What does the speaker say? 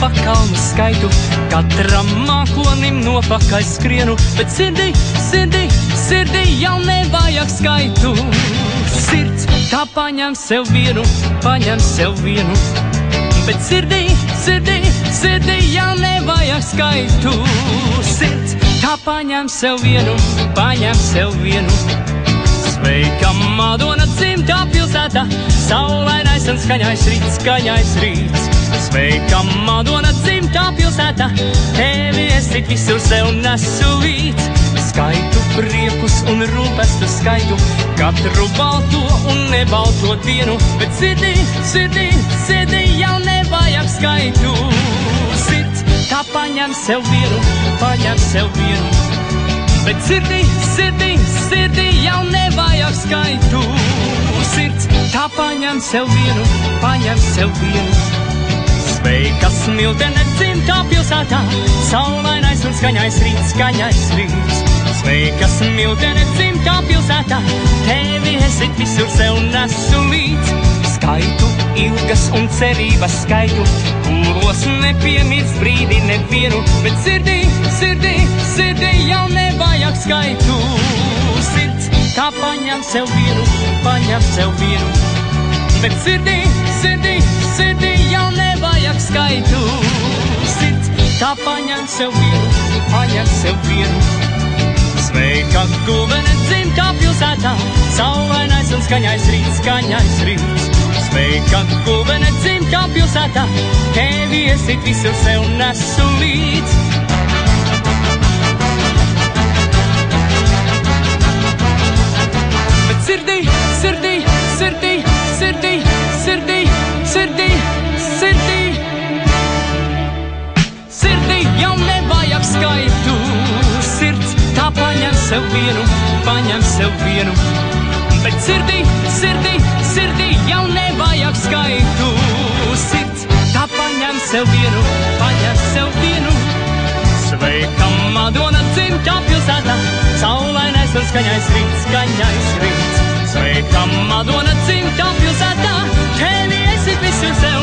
pakalnu skaitu, katram mākonim nopakaļ skrienu, bet sirdī, sirdī, sirdī jau nevajag skaitu. Sirds tā paņem sev vienu, paņem sev vienu, bet sirdī, sirdī, sirdī jau nevajag skaitu. Sirds tā paņem sev vienu, paņem sev vienu. Sveika, Madona dzimtā pilsētā, saulainais un skaņais rīts, skaņais rīts. Sveika, Madona dzimtā pilsētā, tevi esi visur sev nesu līdz. Skaitu priekus un rūpestu skaitu, katru balto un nebalto dienu, bet sirdī, sirdī, sirdī jau nevajag skaitu. Sirds tā paņem sev vienu, paņem sev vienu. Bet sirdī, sirdī, sirdī jau nevajag skaitu. Sirds tā paņem sev vienu, paņem sev vienu. Sveika smiltene dzimtā pilsētā, saulainais un skaņais rīts, skaņais rīts. Sveika smiltene dzimtā pilsētā, tevi esi visur sev nesu līdz. Skaitu ilgas un cerības skaitu, kuros nepiemirst brīdi nevienu, bet sirdī, sirdī, sirdī jau nevajag skaitu. Sirds tā paņem sev vienu, paņem sev vienu, bet sirdī, sirdī, sirdī skaitu. Sirds tā paņem sev vienu, paņem sev vienu. Sveika, guvene dzimtā pilsētā, saulainais un skaņais rīts, skaņais rīts. Sveika, guvene dzimtā pilsētā, tevi esi visur sev nesu līdz. Bet sirdī, sirdī, sirdī, sirdī, sirdī, sirdī, sirdī, sirdī sev vienu, paņem sev vienu. Bet sirdī, sirdī, sirdī jau nevajag skaitu. Sirds, tā paņem sev vienu, paņem sev vienu. Sveika, Madona, dzimtā pilsētā, saulainais un skaņais rīts, skaņais rīts. Sveika, Madona, dzimtā pilsētā, tevi esi visur sev.